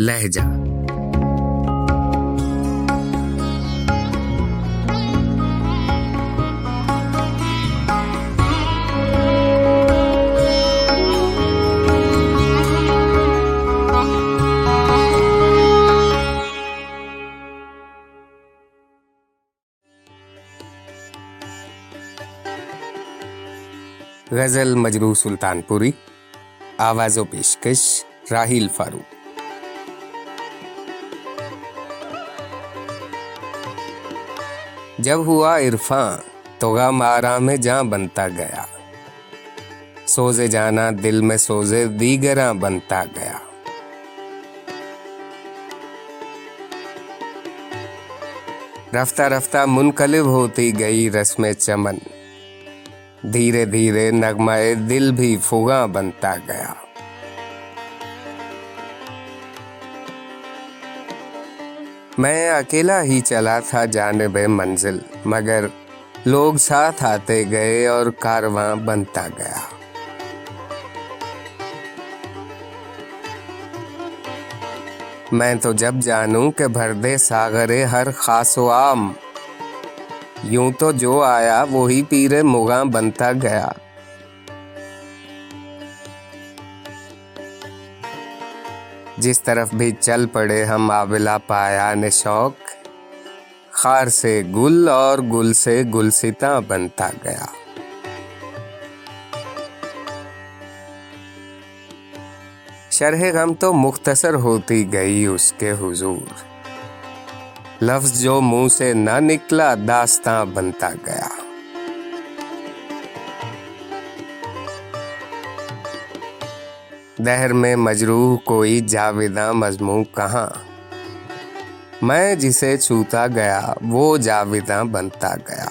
لہجہ۔ غزل مجرو سلطان پوری آواز و پیشکش راہیل فاروق۔ جب ہوا عرفاں، تو غم آرام جاں بنتا گیا۔ سوزے جانا دل میں سوزے دیگراں بنتا گیا۔ رفتہ رفتہ منقلب ہوتی گئی رسم چمن۔ دھیرے دھیرے نغمہ دل بھی فغاں بنتا گیا۔ میں اکیلا ہی چلا تھا جانب منزل، مگر لوگ ساتھ آتے گئے اور کارواں بنتا گیا۔ میں تو جب جانوں کہ بھر دے ساغرے ہر خاص و عام، یوں تو جو آیا وہی پیرے مغاں بنتا گیا۔ جس طرف بھی چل پڑے ہم آبلا پایا نے شوق، خار سے گل اور گل سے گلستا بنتا گیا۔ شرح غم تو مختصر ہوتی گئی اس کے حضور۔ لفظ جو منہ سے نہ نکلا داستاں بنتا گیا۔ دہر میں مجروح کوئی جاویداں مضمون کہاں؟ میں جسے چھوتا گیا، وہ جاویداں بنتا گیا۔